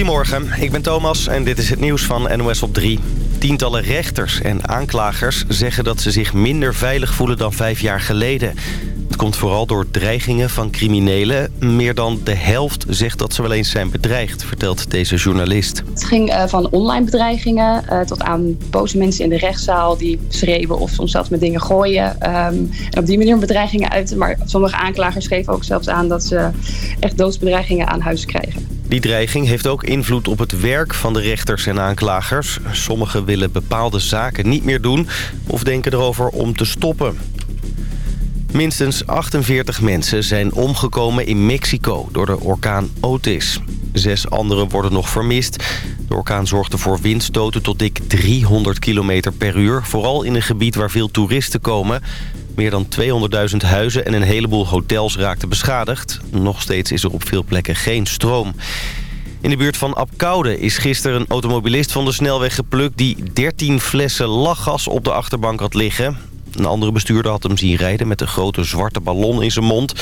Goedemorgen, ik ben Thomas en dit is het nieuws van NOS op 3. Tientallen rechters en aanklagers zeggen dat ze zich minder veilig voelen dan vijf jaar geleden. Het komt vooral door dreigingen van criminelen. Meer dan de helft zegt dat ze wel eens zijn bedreigd, vertelt deze journalist. Het ging uh, van online bedreigingen uh, tot aan boze mensen in de rechtszaal... die schreeuwen of soms zelfs met dingen gooien. Um, en op die manier bedreigingen uit. Maar sommige aanklagers geven ook zelfs aan dat ze echt doodsbedreigingen aan huis krijgen. Die dreiging heeft ook invloed op het werk van de rechters en aanklagers. Sommigen willen bepaalde zaken niet meer doen of denken erover om te stoppen. Minstens 48 mensen zijn omgekomen in Mexico door de orkaan Otis. Zes anderen worden nog vermist. De orkaan zorgde voor windstoten tot dik 300 km per uur. Vooral in een gebied waar veel toeristen komen. Meer dan 200.000 huizen en een heleboel hotels raakten beschadigd. Nog steeds is er op veel plekken geen stroom. In de buurt van Apkoude is gisteren een automobilist van de snelweg geplukt... die 13 flessen lachgas op de achterbank had liggen. Een andere bestuurder had hem zien rijden met een grote zwarte ballon in zijn mond.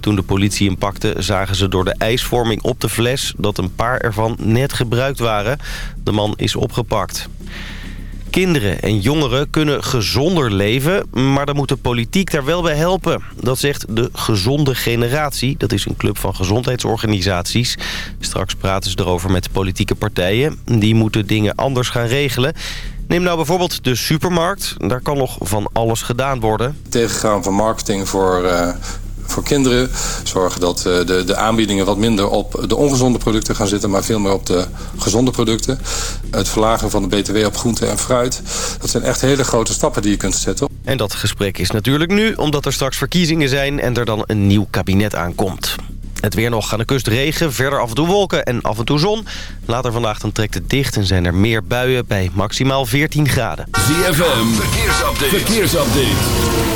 Toen de politie hem pakte zagen ze door de ijsvorming op de fles... dat een paar ervan net gebruikt waren. De man is opgepakt. Kinderen en jongeren kunnen gezonder leven, maar dan moet de politiek daar wel bij helpen. Dat zegt de Gezonde Generatie. Dat is een club van gezondheidsorganisaties. Straks praten ze erover met politieke partijen. Die moeten dingen anders gaan regelen. Neem nou bijvoorbeeld de supermarkt. Daar kan nog van alles gedaan worden. Tegengaan van marketing voor... Uh voor kinderen. Zorgen dat de, de aanbiedingen wat minder op de ongezonde producten gaan zitten... maar veel meer op de gezonde producten. Het verlagen van de btw op groente en fruit. Dat zijn echt hele grote stappen die je kunt zetten. En dat gesprek is natuurlijk nu, omdat er straks verkiezingen zijn... en er dan een nieuw kabinet aankomt. Het weer nog aan de kust regen, verder af en toe wolken en af en toe zon. Later vandaag dan trekt het dicht en zijn er meer buien bij maximaal 14 graden. ZFM, verkeersupdate. verkeersupdate.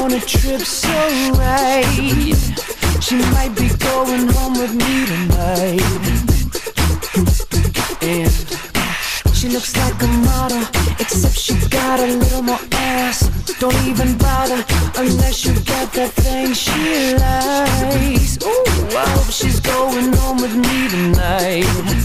On a trip so right. She might be going home with me tonight. And she looks like a model, except she got a little more ass. Don't even bother unless you got that thing she likes. Ooh, I hope she's going home with me tonight.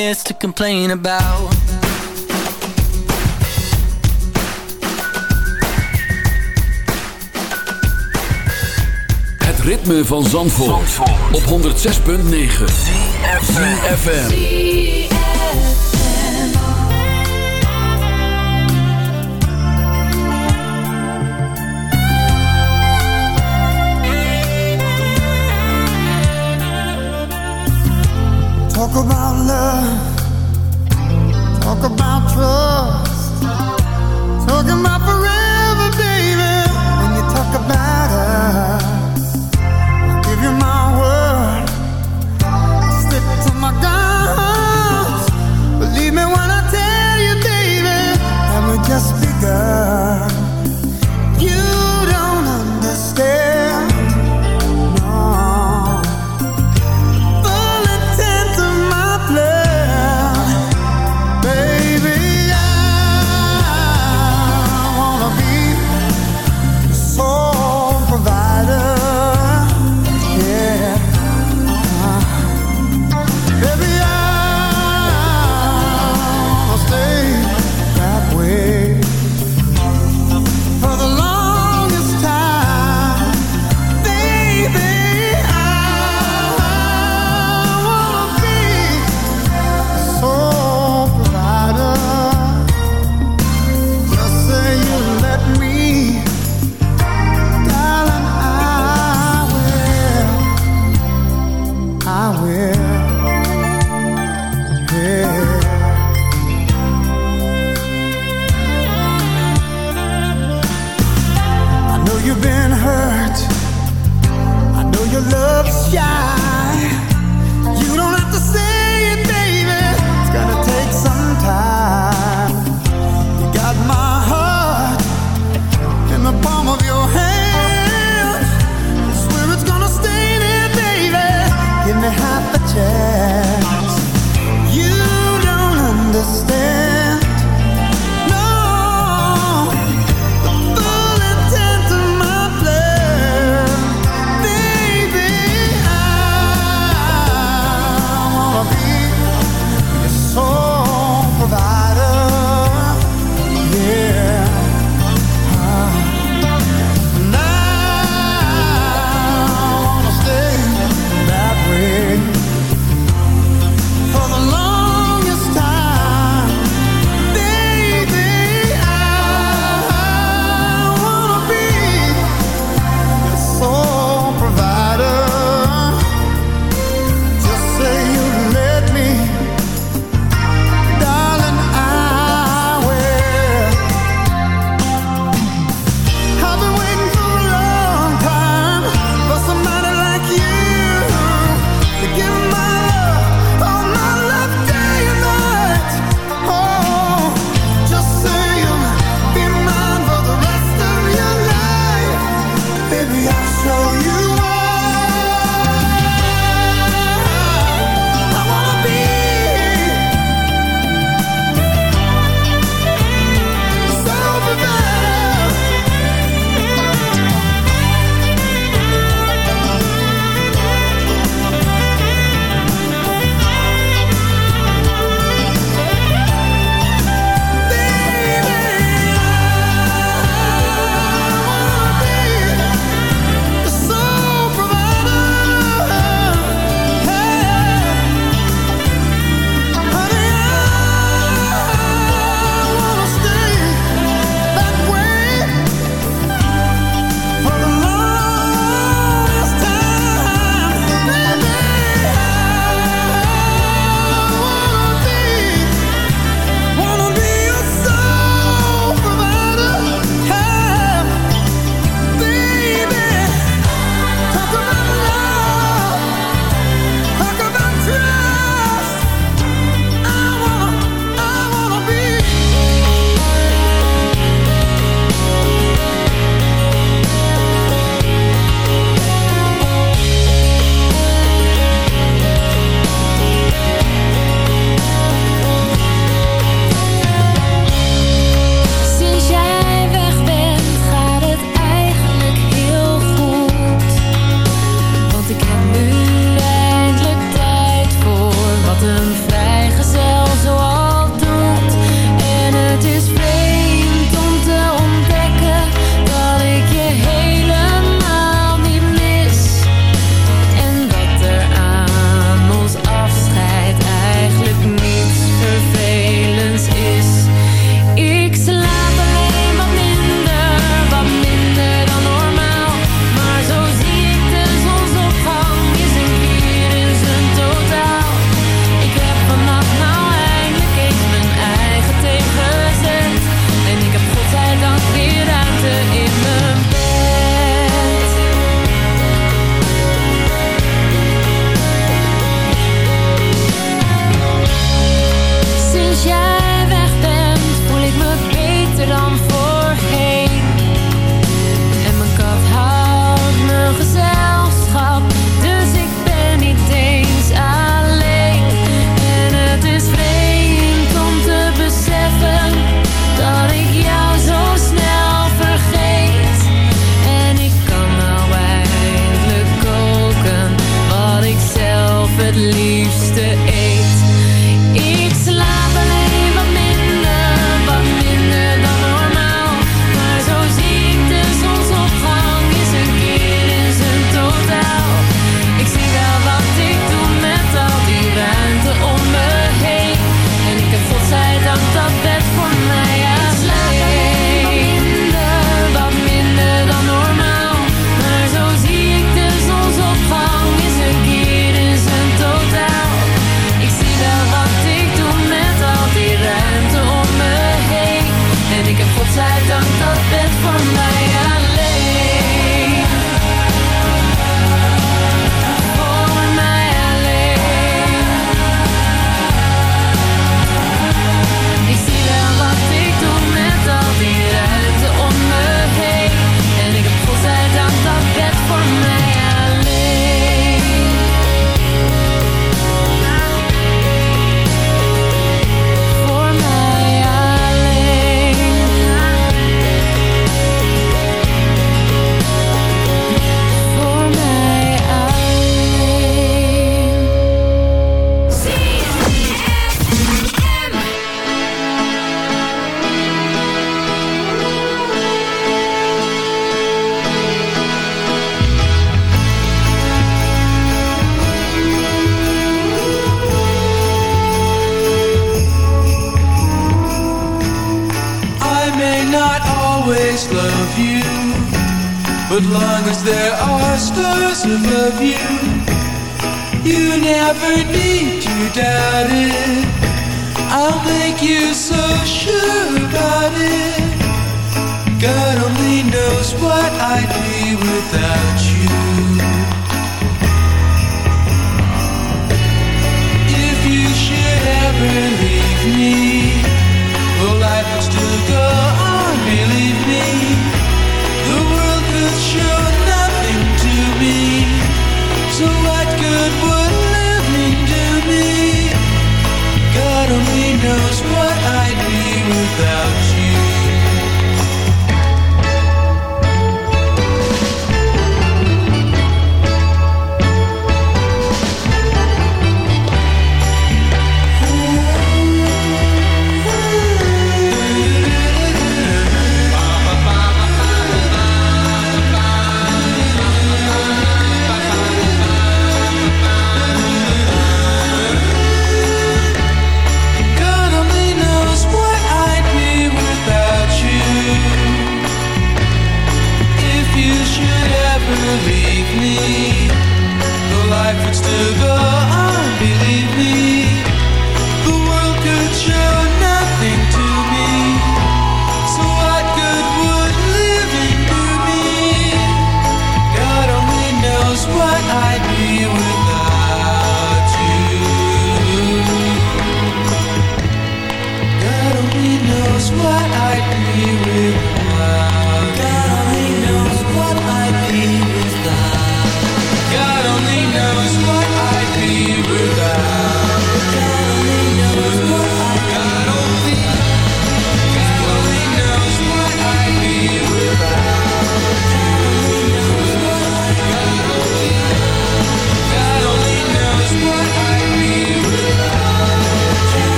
there's to complain about Het ritme van Zandvoort, Zandvoort. op 106.9 FM. Talk about love. Talk about trust. Talking about forever.